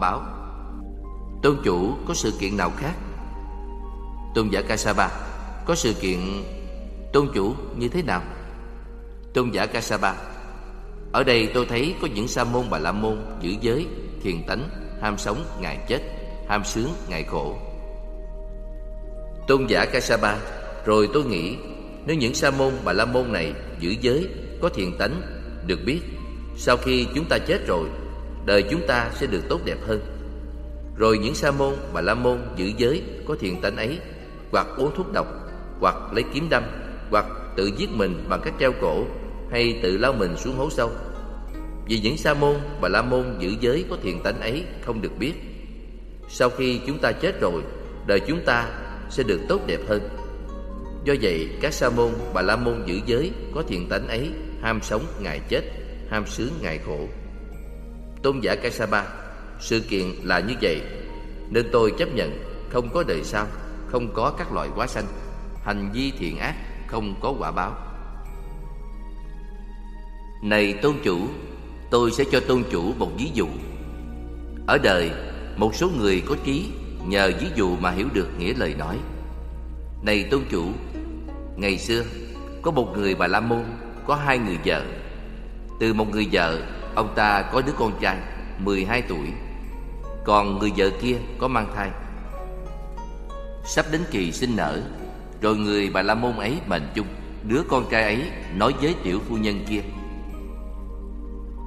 báo Tôn chủ có sự kiện nào khác? Tôn giả Kasapa Có sự kiện Tôn chủ như thế nào? Tôn giả Kasapa Ở đây tôi thấy có những sa môn bà la môn Giữ giới, thiền tánh, ham sống, ngày chết Ham sướng, ngày khổ. Tôn giả Kasapa Rồi tôi nghĩ Nếu những sa môn bà la môn này Giữ giới, có thiền tánh Được biết Sau khi chúng ta chết rồi Đời chúng ta sẽ được tốt đẹp hơn. Rồi những sa môn bà la môn giữ giới Có thiện tánh ấy, Hoặc uống thuốc độc, Hoặc lấy kiếm đâm, Hoặc tự giết mình bằng cách treo cổ, Hay tự lao mình xuống hố sâu. Vì những sa môn bà la môn giữ giới Có thiện tánh ấy không được biết. Sau khi chúng ta chết rồi, Đời chúng ta sẽ được tốt đẹp hơn. Do vậy, các sa môn bà la môn giữ giới Có thiện tánh ấy ham sống ngày chết, Ham sướng ngày khổ. Tôn giả Kaisapa Sự kiện là như vậy. Nên tôi chấp nhận, Không có đời sau, Không có các loại quá sanh. Hành vi thiện ác, Không có quả báo. Này tôn chủ, Tôi sẽ cho tôn chủ một ví dụ. Ở đời, Một số người có trí Nhờ ví dụ mà hiểu được nghĩa lời nói. Này tôn chủ, Ngày xưa, Có một người bà La Môn, Có hai người vợ. Từ một người vợ Ông ta có đứa con trai 12 tuổi. Còn người vợ kia có mang thai. Sắp đến kỳ sinh nở Rồi người bà La Môn ấy mệnh chung Đứa con trai ấy nói với tiểu phu nhân kia.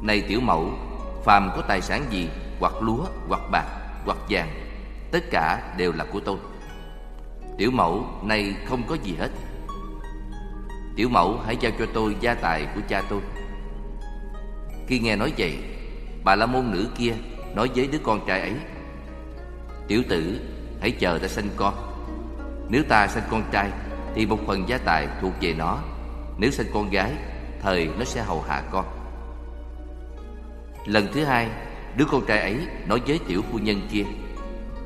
Này tiểu mẫu Phàm có tài sản gì Hoặc lúa, hoặc bạc, hoặc vàng Tất cả đều là của tôi. Tiểu mẫu nay không có gì hết. Tiểu mẫu hãy giao cho tôi gia tài của cha tôi khi nghe nói vậy Bà la môn nữ kia nói với đứa con trai ấy Tiểu tử hãy chờ ta sinh con. Nếu ta sinh con trai Thì một phần gia tài thuộc về nó. Nếu sinh con gái Thời nó sẽ hầu hạ con. Lần thứ hai Đứa con trai ấy nói với tiểu phu nhân kia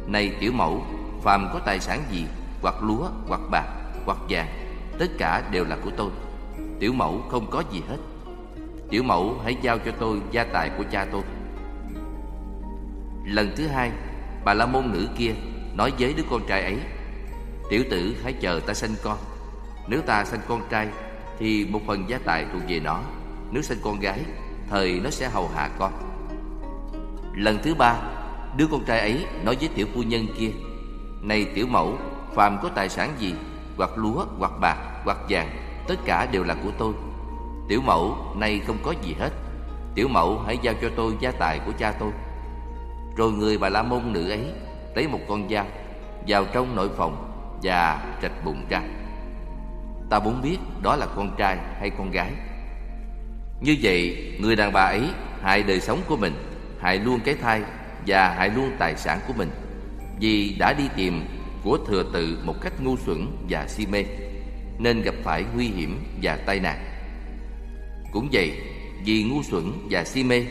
Này tiểu mẫu Phàm có tài sản gì Hoặc lúa, hoặc bạc, hoặc vàng Tất cả đều là của tôi. Tiểu mẫu không có gì hết. Tiểu mẫu hãy giao cho tôi gia tài của cha tôi. Lần thứ hai Bà la môn nữ kia nói với đứa con trai ấy Tiểu tử hãy chờ ta sinh con. Nếu ta sinh con trai Thì một phần gia tài thuộc về nó. Nếu sinh con gái Thời nó sẽ hầu hạ con. Lần thứ ba Đứa con trai ấy nói với tiểu phu nhân kia Này tiểu mẫu Phàm có tài sản gì Hoặc lúa, hoặc bạc, hoặc vàng Tất cả đều là của tôi. Tiểu mẫu, nay không có gì hết. Tiểu mẫu, hãy giao cho tôi gia tài của cha tôi. Rồi người bà la môn nữ ấy Lấy một con dao, Vào trong nội phòng Và trạch bụng ra. Ta muốn biết đó là con trai hay con gái. Như vậy, Người đàn bà ấy hại đời sống của mình, Hại luôn cái thai Và hại luôn tài sản của mình, Vì đã đi tìm của thừa tự một cách ngu xuẩn và si mê, Nên gặp phải nguy hiểm và tai nạn cũng vậy, vì ngu xuẩn và si mê,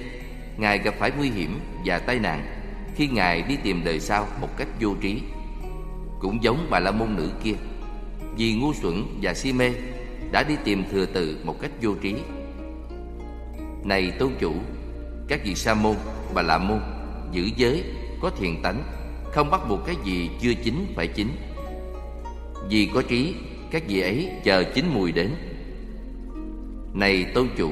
Ngài gặp phải nguy hiểm và tai nạn khi Ngài đi tìm đời sau một cách vô trí. Cũng giống bà la môn nữ kia, vì ngu xuẩn và si mê đã đi tìm thừa tự một cách vô trí. Này tôn chủ, các vị sa môn, bà la môn, giữ giới, có thiền tánh, không bắt buộc cái gì chưa chín phải chín. Vì có trí, các vị ấy chờ chín mùi đến này tôn chủ,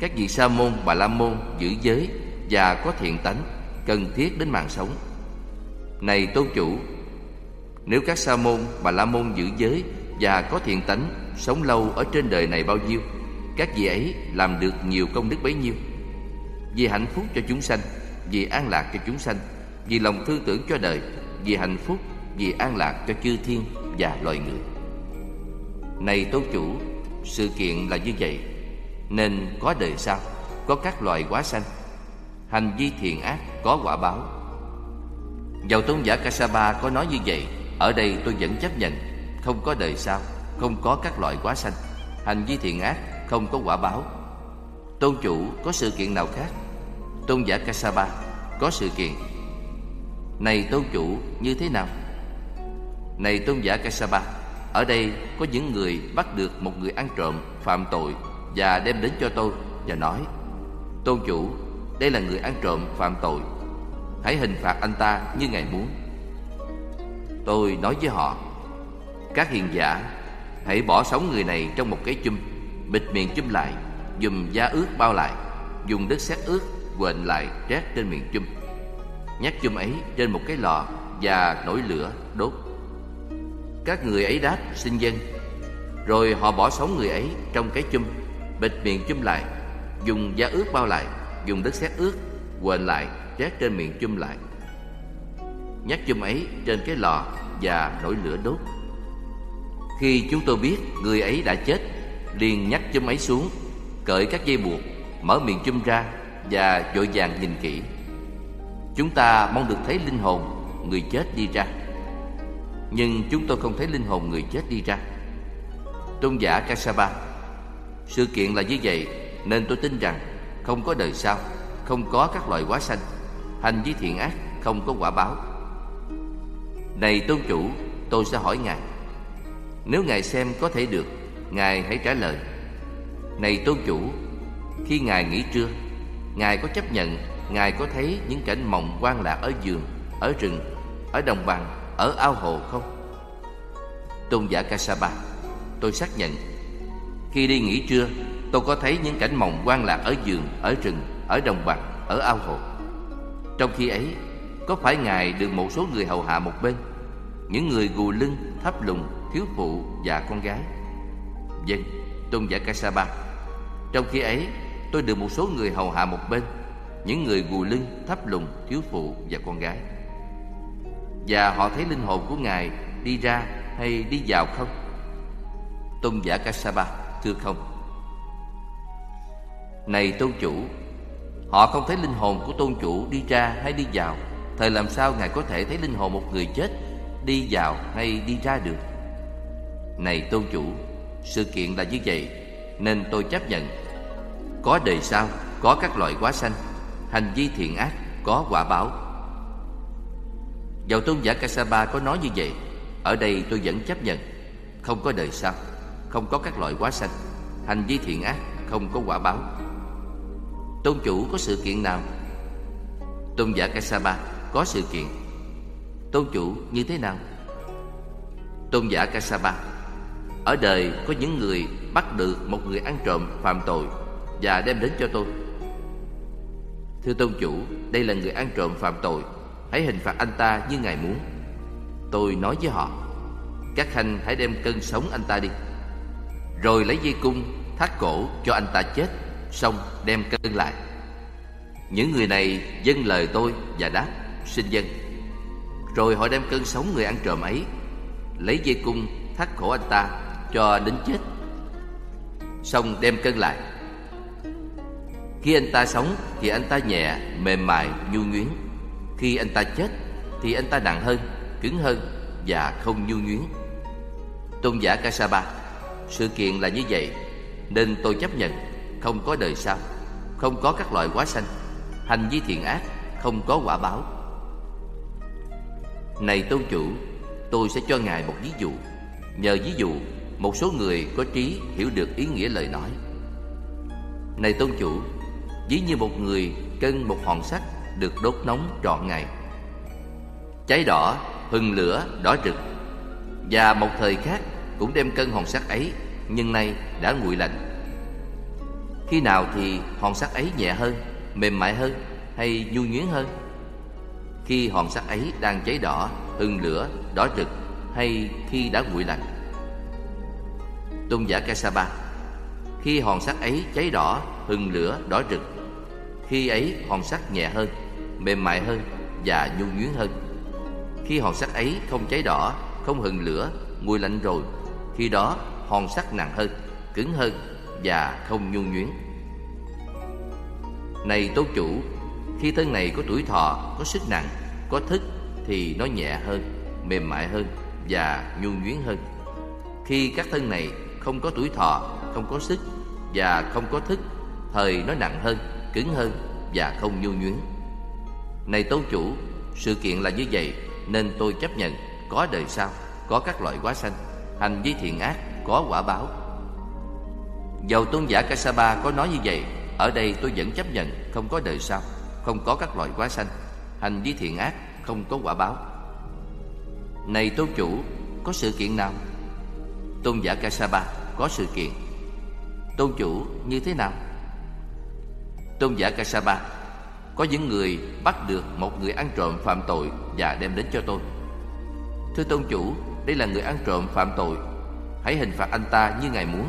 Các vị sa môn, bà la môn giữ giới Và có thiện tánh, Cần thiết đến mạng sống. Này tôn chủ, Nếu các sa môn, bà la môn giữ giới Và có thiện tánh, Sống lâu ở trên đời này bao nhiêu, Các vị ấy làm được nhiều công đức bấy nhiêu. Vì hạnh phúc cho chúng sanh, Vì an lạc cho chúng sanh, Vì lòng thương tưởng cho đời, Vì hạnh phúc, Vì an lạc cho chư thiên và loài người. Này tôn chủ sự kiện là như vậy, Nên có đời sau, Có các loài quá sanh. Hành vi thiện ác có quả báo. Dầu tôn giả Kasapa có nói như vậy, Ở đây tôi vẫn chấp nhận, Không có đời sau, Không có các loại quá sanh. Hành vi thiện ác không có quả báo. Tôn chủ có sự kiện nào khác? Tôn giả Kasapa có sự kiện. Này tôn chủ, như thế nào? Này tôn giả Kasapa ở đây có những người bắt được một người ăn trộm phạm tội và đem đến cho tôi và nói Tôn chủ, đây là người ăn trộm phạm tội. Hãy hình phạt anh ta như Ngài muốn. Tôi nói với họ Các hiền giả Hãy bỏ sống người này trong một cái chum Bịt miệng chum lại Dùng da ướt bao lại Dùng đất sét ướt quện lại trét trên miệng chum. Nhắc chum ấy trên một cái lò Và nổi lửa đốt. Các người ấy đáp, xin dân. Rồi họ bỏ sống người ấy trong cái chum, Bịt miệng chum lại, Dùng da ướt bao lại, Dùng đất sét ướt quện lại, trét trên miệng chum lại. Nhắc chum ấy trên cái lò Và nổi lửa đốt. Khi chúng tôi biết người ấy đã chết, liền nhắc chum ấy xuống, Cởi các dây buộc, Mở miệng chum ra Và vội vàng nhìn kỹ. Chúng ta mong được thấy linh hồn Người chết đi ra. Nhưng chúng tôi không thấy linh hồn người chết đi ra. Tôn giả Kasaba, Sự kiện là như vậy Nên tôi tin rằng Không có đời sau, Không có các loài quá sanh. Hành vi thiện ác không có quả báo. Này tôn chủ, Tôi sẽ hỏi Ngài. Nếu Ngài xem có thể được, Ngài hãy trả lời. Này tôn chủ, Khi Ngài nghỉ trưa, Ngài có chấp nhận Ngài có thấy những cảnh mộng quan lạc ở giường, Ở rừng, Ở đồng bằng ở ao hồ không? Tôn giả Kasapa Tôi xác nhận. Khi đi nghỉ trưa Tôi có thấy những cảnh mộng quan lạc ở giường Ở rừng Ở đồng bằng Ở ao hồ. Trong khi ấy Có phải Ngài được một số người hầu hạ một bên? Những người gù lưng Thấp lùng Thiếu phụ Và con gái? Dân Tôn giả Kasapa Trong khi ấy tôi được một số người hầu hạ một bên. Những người gù lưng, thấp lùng, thiếu phụ và con gái. Và họ thấy linh hồn của Ngài đi ra hay đi vào không? Tôn giả Kasaba, thưa không? Này tôn chủ, Họ không thấy linh hồn của tôn chủ đi ra hay đi vào. Thời làm sao Ngài có thể thấy linh hồn một người chết, Đi vào hay đi ra được? Này tôn chủ, sự kiện là như vậy, Nên tôi chấp nhận. Có đời sau, Có các loại quá sanh, Hành vi thiện ác, Có quả báo. Dầu tôn giả Kasapa có nói như vậy, Ở đây tôi vẫn chấp nhận. Không có đời sau, Không có các loại quá sanh. Hành vi thiện ác, Không có quả báo. Tôn chủ có sự kiện nào? Tôn giả Kasapa có sự kiện. Tôn chủ như thế nào? Tôn giả Kasapa ở đời có những người bắt được một người ăn trộm phạm tội Và đem đến cho tôi. Thưa tôn chủ, Đây là người ăn trộm phạm tội. Hãy hình phạt anh ta như ngài muốn. Tôi nói với họ Các khanh hãy đem cân sống anh ta đi Rồi lấy dây cung Thắt cổ cho anh ta chết Xong đem cân lại. Những người này dâng lời tôi Và đáp xin dân Rồi họ đem cân sống người ăn trộm ấy Lấy dây cung thắt cổ anh ta cho đến chết. Xong đem cân lại. Khi anh ta sống thì anh ta nhẹ, mềm mại, nhu nhuyến khi anh ta chết thì anh ta nặng hơn, cứng hơn và không nhu nhuyến. Tôn giả Kasaba Sự kiện là như vậy Nên tôi chấp nhận Không có đời sau Không có các loại quá sanh Hành vi thiện ác Không có quả báo. Này tôn chủ Tôi sẽ cho ngài một ví dụ. Nhờ ví dụ một số người có trí hiểu được ý nghĩa lời nói. Này tôn chủ Ví như một người cân một hòn sắt được đốt nóng trọn ngày. Cháy đỏ, hừng lửa, đỏ rực. Và một thời khác cũng đem cân hòn sắt ấy Nhưng nay đã nguội lạnh. Khi nào thì hòn sắt ấy nhẹ hơn, mềm mại hơn Hay nhu nhuyến hơn? Khi hòn sắt ấy đang cháy đỏ, hừng lửa, đỏ rực Hay khi đã nguội lạnh? Tôn giả Kasaba Khi hòn sắt ấy cháy đỏ, hừng lửa, đỏ rực Khi ấy hòn sắt nhẹ hơn, mềm mại hơn và nhu nhuyến hơn. Khi hòn sắt ấy không cháy đỏ, không hừng lửa, nguội lạnh rồi Khi đó hòn sắt nặng hơn, cứng hơn và không nhu nhuyến Này tố chủ, khi thân này có tuổi thọ, có sức nặng, có thức Thì nó nhẹ hơn, mềm mại hơn và nhu nhuyến hơn. Khi các thân này không có tuổi thọ, không có sức và không có thức, thời nó nặng hơn, cứng hơn và không nhu nhuyến. Này tôn chủ, sự kiện là như vậy nên tôi chấp nhận có đời sau, có các loại quá sanh, hành vi thiện ác, có quả báo. Dầu tôn giả Kasaba có nói như vậy, ở đây tôi vẫn chấp nhận không có đời sau, không có các loại quá sanh, Hành vi thiện ác không có quả báo. Này tôn chủ Có sự kiện nào? Tôn giả Kasapa có sự kiện. Tôn chủ như thế nào? Tôn giả Kasapa có những người bắt được một người ăn trộm phạm tội Và đem đến cho tôi. Thưa tôn chủ Đây là người ăn trộm phạm tội. Hãy hình phạt anh ta như ngài muốn.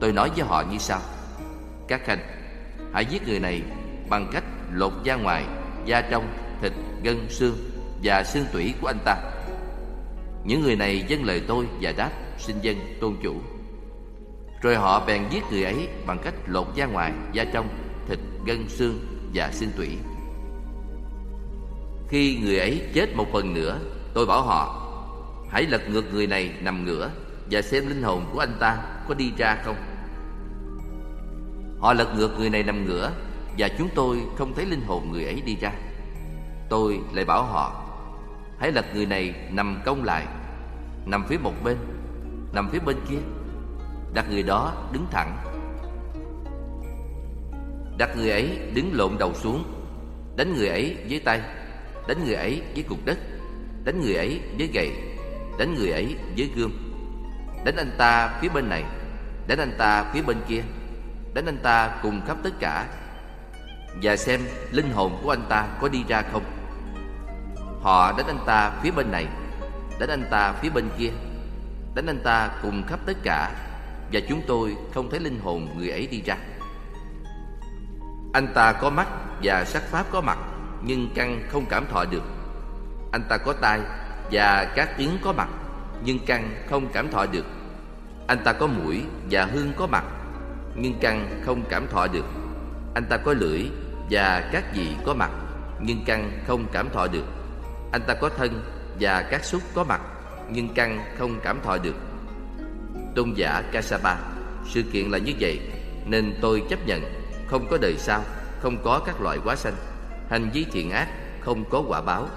Tôi nói với họ như sau. Các khanh Hãy giết người này bằng cách lột da ngoài Da trong, thịt, gân, xương Và xương tủy của anh ta. Những người này dâng lời tôi và đáp Xin dân tôn chủ. Rồi họ bèn giết người ấy Bằng cách lột da ngoài, da trong Thịt, gân, xương và sinh tủy Khi người ấy chết một phần nữa, Tôi bảo họ, Hãy lật ngược người này nằm ngửa Và xem linh hồn của anh ta có đi ra không. Họ lật ngược người này nằm ngửa Và chúng tôi không thấy linh hồn người ấy đi ra. Tôi lại bảo họ, Hãy lật người này nằm cong lại, Nằm phía một bên, Nằm phía bên kia. Đặt người đó đứng thẳng. Đặt người ấy đứng lộn đầu xuống. Đánh người ấy với tay. Đánh người ấy với cục đất. Đánh người ấy với gậy. Đánh người ấy với gươm. Đánh anh ta phía bên này. Đánh anh ta phía bên kia. Đánh anh ta cùng khắp tất cả. Và xem linh hồn của anh ta có đi ra không. Họ đánh anh ta phía bên này. Đánh anh ta phía bên kia. Đánh anh ta cùng khắp tất cả. Và chúng tôi không thấy linh hồn người ấy đi ra. Anh ta có mắt và sắc pháp có mặt, Nhưng căn không cảm thọ được. Anh ta có tai và các tiếng có mặt, Nhưng căn không cảm thọ được. Anh ta có mũi và hương có mặt, Nhưng căn không cảm thọ được. Anh ta có lưỡi và các vị có mặt, Nhưng căn không cảm thọ được. Anh ta có thân và các xúc có mặt, Nhưng căn không cảm thọ được. Tôn giả Kasapa Sự kiện là như vậy, Nên tôi chấp nhận. Không có đời sau, Không có các loại quá sanh. Hành vi thiện ác, Không có quả báo.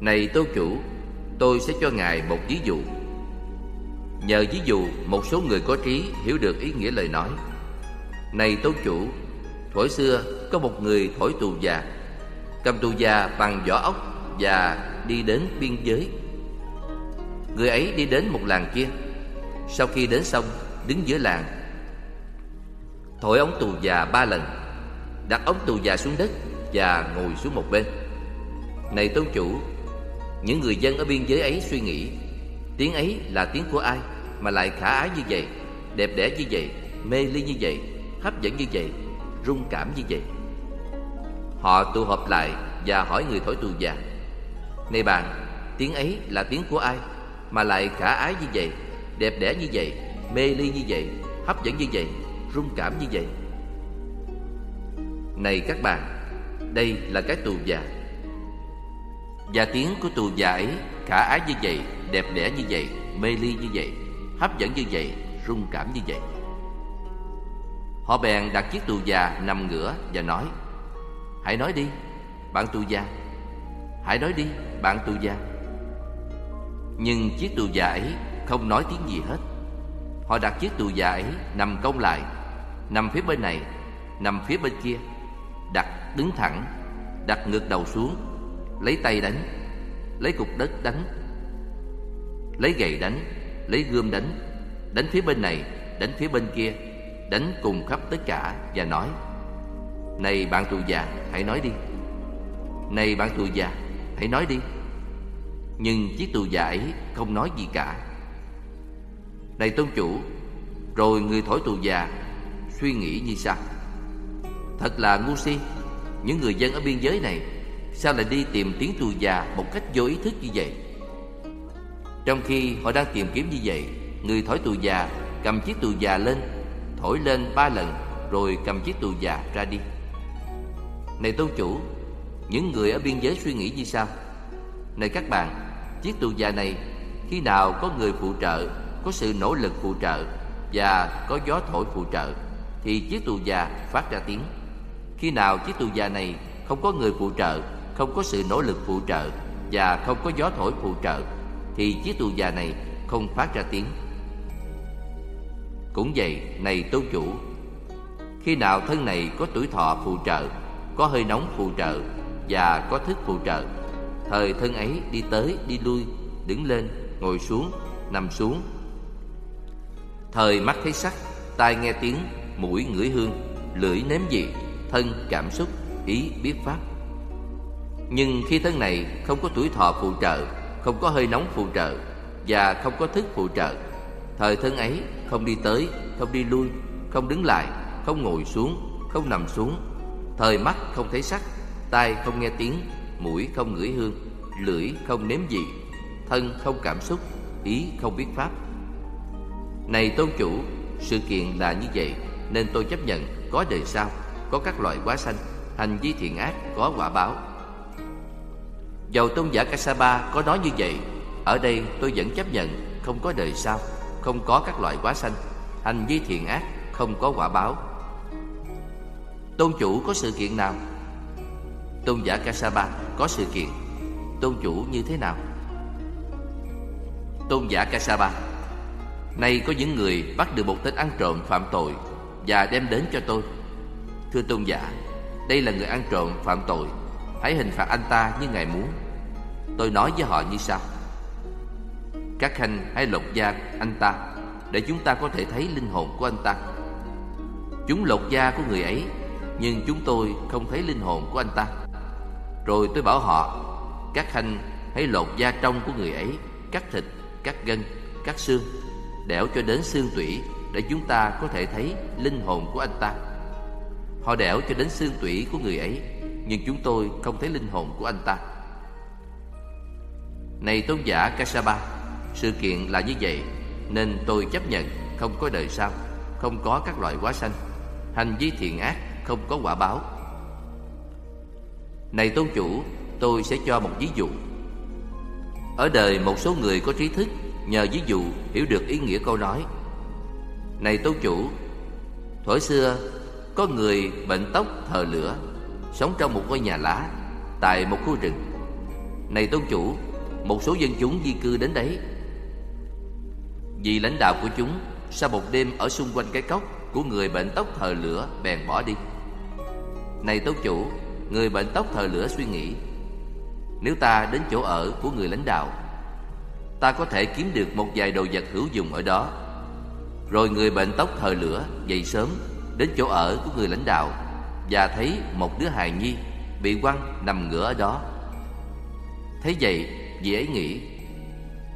Này tô chủ Tôi sẽ cho ngài một ví dụ. Nhờ ví dụ, Một số người có trí hiểu được ý nghĩa lời nói. Này tô chủ thuở xưa có một người thổi tù già. Cầm tù già bằng vỏ ốc Và đi đến biên giới. Người ấy đi đến một làng kia. Sau khi đến xong Đứng giữa làng Thổi ống tù già ba lần, Đặt ống tù già xuống đất Và ngồi xuống một bên. Này tôn chủ, Những người dân ở biên giới ấy suy nghĩ, Tiếng ấy là tiếng của ai Mà lại khả ái như vậy, Đẹp đẽ như vậy, Mê ly như vậy, Hấp dẫn như vậy, Rung cảm như vậy? Họ tụ họp lại Và hỏi người thổi tù già, Này bạn, Tiếng ấy là tiếng của ai Mà lại khả ái như vậy, Đẹp đẽ như vậy, Mê ly như vậy, Hấp dẫn như vậy Rung cảm như vậy. Này các bạn, Đây là cái tù già. Và tiếng của tù già ấy Khả ái như vậy, Đẹp đẽ như vậy, Mê ly như vậy, Hấp dẫn như vậy, Rung cảm như vậy. Họ bèn đặt chiếc tù già nằm ngửa và nói, Hãy nói đi, Bạn tù già. Hãy nói đi, bạn tù già. Nhưng chiếc tù già ấy không nói tiếng gì hết. Họ đặt chiếc tù già ấy nằm cong lại Nằm phía bên này, Nằm phía bên kia. Đặt đứng thẳng, Đặt ngược đầu xuống. Lấy tay đánh, Lấy cục đất đánh. Lấy gậy đánh, Lấy gươm đánh. Đánh phía bên này, Đánh phía bên kia. Đánh cùng khắp tất cả Và nói, Này bạn tù già, hãy nói đi. Này bạn tù già, hãy nói đi. Nhưng chiếc tù già ấy không nói gì cả. Này tôn chủ, Rồi người thổi tù già Suy nghĩ như sau. Thật là ngu si, Những người dân ở biên giới này Sao lại đi tìm tiếng tù già Một cách vô ý thức như vậy? Trong khi họ đang tìm kiếm như vậy, Người thổi tù già cầm chiếc tù già lên, Thổi lên ba lần Rồi cầm chiếc tù già ra đi. Này tôn chủ, Những người ở biên giới suy nghĩ như sao Này các bạn, Chiếc tù già này Khi nào có người phụ trợ, Có sự nỗ lực phụ trợ Và có gió thổi phụ trợ? Thì chiếc tù già phát ra tiếng. Khi nào chiếc tù già này Không có người phụ trợ Không có sự nỗ lực phụ trợ Và không có gió thổi phụ trợ Thì chiếc tù già này không phát ra tiếng. Cũng vậy, này tôn chủ Khi nào thân này có tuổi thọ phụ trợ Có hơi nóng phụ trợ Và có thức phụ trợ Thời thân ấy đi tới đi lui Đứng lên ngồi xuống Nằm xuống. Thời mắt thấy sắc Tai nghe tiếng Mũi ngửi hương, Lưỡi nếm vị, Thân cảm xúc, Ý biết pháp. Nhưng khi thân này không có tuổi thọ phụ trợ, Không có hơi nóng phụ trợ Và không có thức phụ trợ, Thời thân ấy không đi tới, Không đi lui, Không đứng lại, Không ngồi xuống, Không nằm xuống. Thời mắt không thấy sắc, Tai không nghe tiếng, Mũi không ngửi hương, Lưỡi không nếm vị, Thân không cảm xúc, Ý không biết pháp. Này tôn chủ, Sự kiện là như vậy. Nên tôi chấp nhận có đời sau, Có các loại quá sanh, Hành vi thiện ác, có quả báo Dầu tôn giả Kasapa có nói như vậy, Ở đây tôi vẫn chấp nhận Không có đời sau, Không có các loại quá sanh, Hành vi thiện ác, không có quả báo Tôn chủ có sự kiện nào? Tôn giả Kasapa có sự kiện Tôn chủ như thế nào? Tôn giả Kasapa Nay có những người bắt được một tên ăn trộm phạm tội và đem đến cho tôi. Thưa tôn giả Đây là người ăn trộm phạm tội. Hãy hình phạt anh ta như ngài muốn. Tôi nói với họ như sau. Các khanh hãy lột da anh ta Để chúng ta có thể thấy linh hồn của anh ta. Chúng lột da của người ấy Nhưng chúng tôi không thấy linh hồn của anh ta. Rồi tôi bảo họ Các khanh hãy lột da trong của người ấy Cắt thịt, cắt gân, cắt xương Đẽo cho đến xương tủy. Để chúng ta có thể thấy linh hồn của anh ta. Họ đẽo cho đến xương tủy của người ấy Nhưng chúng tôi không thấy linh hồn của anh ta. Này tôn giả Kasaba, Sự kiện là như vậy Nên tôi chấp nhận không có đời sau Không có các loại quá sanh. Hành vi thiện ác không có quả báo. Này tôn chủ Tôi sẽ cho một ví dụ. Ở đời một số người có trí thức Nhờ ví dụ hiểu được ý nghĩa câu nói. Này tôn chủ Thổi xưa Có người bệnh tóc thờ lửa, Sống trong một ngôi nhà lá, Tại một khu rừng. Này tôn chủ, Một số dân chúng di cư đến đấy. Vì lãnh đạo của chúng Sau một đêm ở xung quanh cái cốc Của người bệnh tóc thờ lửa bèn bỏ đi. Này tôn chủ, Người bệnh tóc thờ lửa suy nghĩ, Nếu ta đến chỗ ở của người lãnh đạo, Ta có thể kiếm được một vài đồ vật hữu dụng ở đó. Rồi người bệnh tóc thời lửa dậy sớm Đến chỗ ở của người lãnh đạo Và thấy một đứa hài nhi Bị quăng nằm ngửa ở đó. Thấy vậy vị ấy nghĩ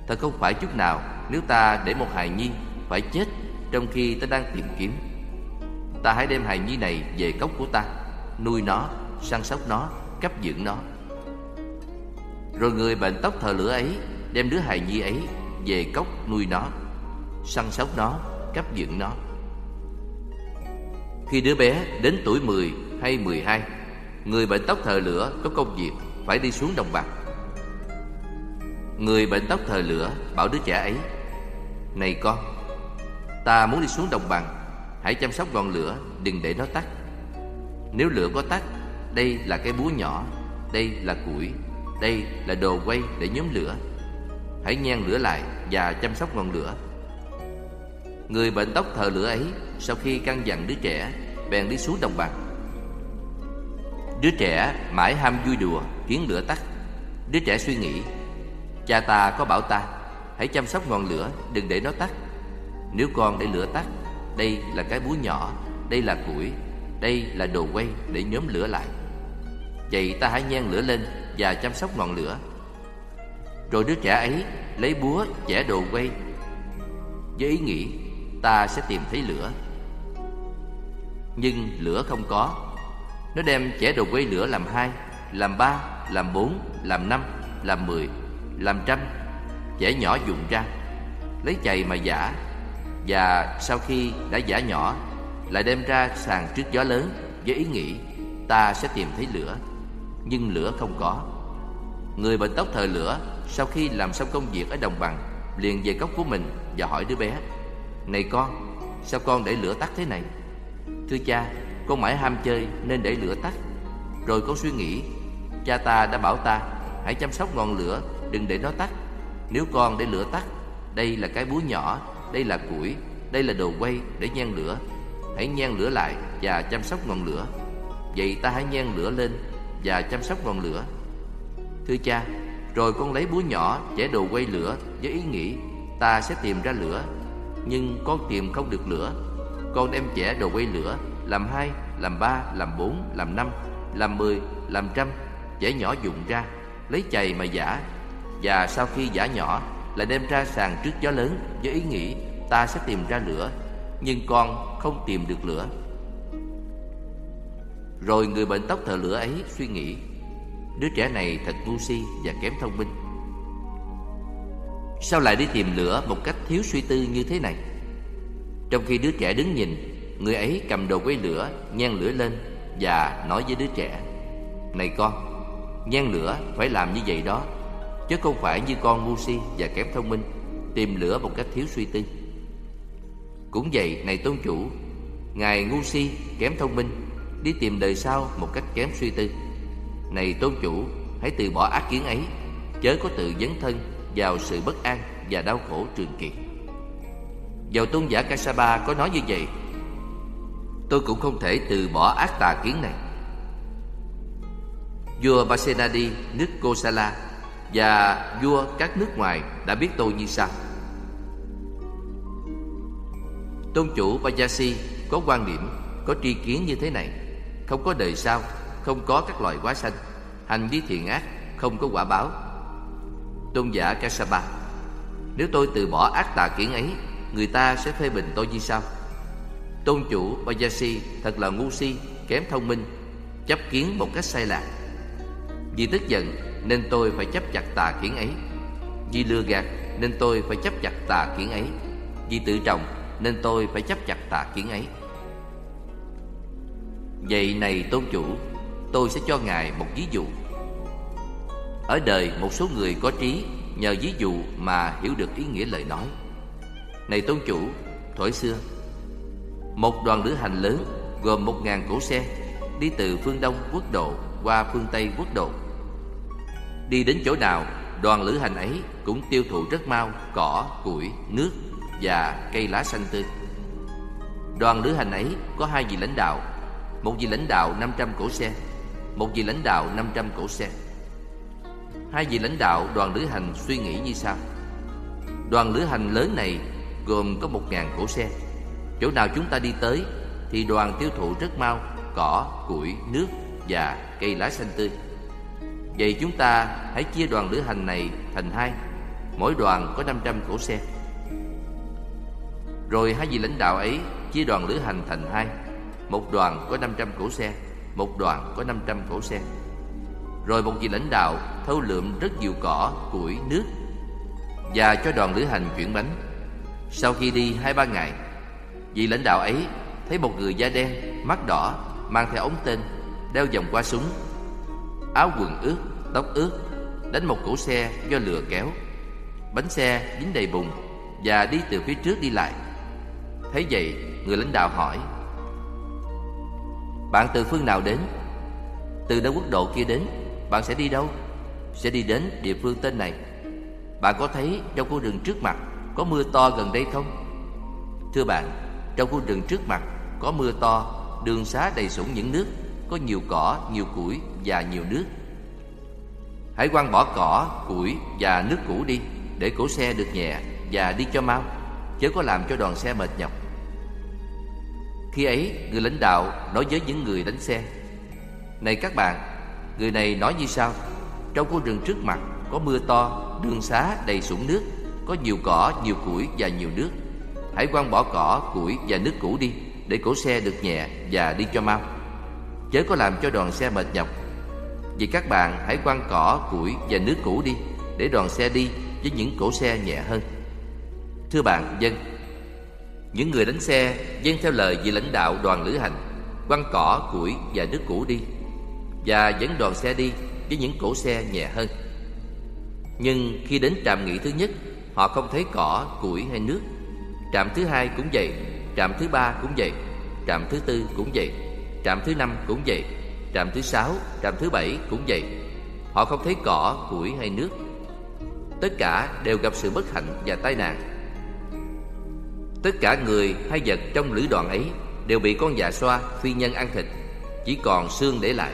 Thật không phải chút nào Nếu ta để một hài nhi phải chết Trong khi ta đang tìm kiếm Ta hãy đem hài nhi này về cốc của ta Nuôi nó, săn sóc nó, cấp dưỡng nó. Rồi người bệnh tóc thờ lửa ấy Đem đứa hài nhi ấy về cốc nuôi nó Săn sóc nó, cấp dưỡng nó. Khi đứa bé đến tuổi 10 hay 12 Người bệnh tóc thờ lửa có công việc phải đi xuống đồng bằng. Người bệnh tóc thờ lửa bảo đứa trẻ ấy, Này con, Ta muốn đi xuống đồng bằng, Hãy chăm sóc ngọn lửa, Đừng để nó tắt. Nếu lửa có tắt, Đây là cái búa nhỏ, Đây là củi, Đây là đồ quay để nhóm lửa. Hãy nhen lửa lại và chăm sóc ngọn lửa. Người bệnh tóc thờ lửa ấy, Sau khi căn dặn đứa trẻ, Bèn đi xuống đồng bằng. Đứa trẻ mãi ham vui đùa Khiến lửa tắt. Đứa trẻ suy nghĩ, Cha ta có bảo ta, Hãy chăm sóc ngọn lửa, Đừng để nó tắt. Nếu con để lửa tắt, Đây là cái búa nhỏ, Đây là củi, Đây là đồ quay để nhóm lửa lại. Vậy ta hãy nhen lửa lên Và chăm sóc ngọn lửa. Rồi đứa trẻ ấy lấy búa chẻ đồ quay Với ý nghĩ Ta sẽ tìm thấy lửa. Nhưng lửa không có. Nó đem chẻ đồ quay lửa làm hai Làm ba, làm bốn, làm năm, làm mười làm trăm. Chẻ nhỏ dùng ra. Lấy chày mà giả. Và sau khi đã giả nhỏ lại đem ra sàn trước gió lớn với ý nghĩ ta sẽ tìm thấy lửa. Nhưng lửa không có. Người bệnh tóc thờ lửa sau khi làm xong công việc ở đồng bằng liền về góc của mình và hỏi đứa bé này con, sao con để lửa tắt thế này? Thưa cha, con mãi ham chơi nên để lửa tắt. Rồi con suy nghĩ, cha ta đã bảo ta, hãy chăm sóc ngọn lửa, đừng để nó tắt. Nếu con để lửa tắt, Đây là cái búa nhỏ, Đây là củi, Đây là đồ quay để nhen lửa. Hãy nhen lửa lại và chăm sóc ngọn lửa. Vậy ta hãy nhen lửa lên Và chăm sóc ngọn lửa. Thưa cha, Rồi con lấy búa nhỏ chẻ đồ quay lửa Với ý nghĩ, ta sẽ tìm ra lửa. Nhưng con tìm không được lửa. Con đem chẻ đồ quay lửa Làm hai, làm ba, làm bốn, làm năm Làm mười, làm trăm Chẻ nhỏ dụng ra Lấy chày mà giả. Và sau khi giả nhỏ Lại đem ra sàn trước gió lớn Với ý nghĩ ta sẽ tìm ra lửa Nhưng con không tìm được lửa. Rồi người bệnh tóc thợ lửa ấy suy nghĩ Đứa trẻ này thật ngu si và kém thông minh. Sao lại đi tìm lửa một cách thiếu suy tư như thế này? Trong khi đứa trẻ đứng nhìn, Người ấy cầm đầu quay lửa, Nhen lửa lên Và nói với đứa trẻ, Này con, Nhen lửa phải làm như vậy đó, Chứ không phải như con ngu si và kém thông minh, Tìm lửa một cách thiếu suy tư. Cũng vậy, này tôn chủ, Ngài ngu si, kém thông minh, Đi tìm đời sau một cách kém suy tư. Này tôn chủ, Hãy từ bỏ ác kiến ấy, Chớ có tự dấn thân vào sự bất an và đau khổ trường kỳ. Dầu tôn giả Kasapa có nói như vậy Tôi cũng không thể từ bỏ ác tà kiến này. Vua Basenadi, nước Kosala Và vua các nước ngoài đã biết tôi như sau. Tôn chủ Vajasi có quan điểm, có tri kiến như thế này Không có đời sau, không có các loài quá sanh Hành vi thiện ác, không có quả báo. Tôn giả Kasapa Nếu tôi từ bỏ ác tà kiến ấy Người ta sẽ phê bình tôi như sau. Tôn chủ Vajasi thật là ngu si, kém thông minh Chấp kiến một cách sai lạc. Vì tức giận nên tôi phải chấp chặt tà kiến ấy. Vì lừa gạt nên tôi phải chấp chặt tà kiến ấy. Vì tự trọng nên tôi phải chấp chặt tà kiến ấy. Vậy này tôn chủ Tôi sẽ cho ngài một ví dụ ở đời một số người có trí Nhờ ví dụ mà hiểu được ý nghĩa lời nói. Này tôn chủ Thổi xưa Một đoàn lữ hành lớn Gồm một ngàn cỗ xe Đi từ phương Đông quốc độ Qua phương Tây quốc độ. Đi đến chỗ nào Đoàn lữ hành ấy cũng tiêu thụ rất mau Cỏ, củi, nước Và cây lá xanh tươi. Đoàn lữ hành ấy có hai vị lãnh đạo Một vị lãnh đạo 500 cỗ xe Một vị lãnh đạo 500 cỗ xe. Hai vị lãnh đạo đoàn lữ hành suy nghĩ như sau. Đoàn lữ hành lớn này gồm có một ngàn cỗ xe. Chỗ nào chúng ta đi tới Thì đoàn tiêu thụ rất mau Cỏ, củi, nước và cây lá xanh tươi. Vậy chúng ta hãy chia đoàn lữ hành này thành hai. Mỗi đoàn có 500 cỗ xe. Rồi hai vị lãnh đạo ấy chia đoàn lữ hành thành hai. Một đoàn có 500 cỗ xe Một đoàn có 500 cỗ xe rồi một vị lãnh đạo thâu lượm rất nhiều cỏ, củi, nước Và cho đoàn lữ hành chuyển bánh. Sau khi đi hai ba ngày Vị lãnh đạo ấy thấy một người da đen, mắt đỏ Mang theo ống tên, đeo vòng qua súng Áo quần ướt, tóc ướt Đánh một cỗ xe do lừa kéo. Bánh xe dính đầy bùn Và đi từ phía trước đi lại. Thấy vậy, người lãnh đạo hỏi Bạn từ phương nào đến? Từ đâu quốc độ kia đến? Bạn sẽ đi đâu? Sẽ đi đến địa phương tên này Bạn có thấy trong khu rừng trước mặt Có mưa to gần đây không? Thưa bạn Trong khu rừng trước mặt Có mưa to Đường xá đầy sũng những nước Có nhiều cỏ, nhiều củi và nhiều nước Hãy quăng bỏ cỏ, củi và nước cũ đi Để cổ xe được nhẹ và đi cho mau Chớ có làm cho đoàn xe mệt nhọc Khi ấy người lãnh đạo nói với những người đánh xe Này các bạn Người này nói như sau Trong khu rừng trước mặt có mưa to Đường xá đầy sũng nước Có nhiều cỏ, nhiều củi và nhiều nước. Hãy quăng bỏ cỏ, củi và nước cũ đi Để cổ xe được nhẹ và đi cho mau. Chớ có làm cho đoàn xe mệt nhọc. Vì các bạn hãy quăng cỏ, củi và nước cũ đi Để đoàn xe đi với những cổ xe nhẹ hơn. Thưa bạn, dân Những người đánh xe dân theo lời vị lãnh đạo đoàn lữ hành Quăng cỏ, củi và nước cũ đi và dẫn đoàn xe đi với những cỗ xe nhẹ hơn. Nhưng khi đến trạm nghỉ thứ nhất, họ không thấy cỏ, củi hay nước. Trạm thứ hai cũng vậy, trạm thứ ba cũng vậy, trạm thứ tư cũng vậy, trạm thứ năm cũng vậy, trạm thứ sáu, trạm thứ bảy cũng vậy. Họ không thấy cỏ, củi hay nước. Tất cả đều gặp sự bất hạnh và tai nạn. Tất cả người hay vật trong lữ đoàn ấy đều bị con dạ xoa phi nhân ăn thịt Chỉ còn xương để lại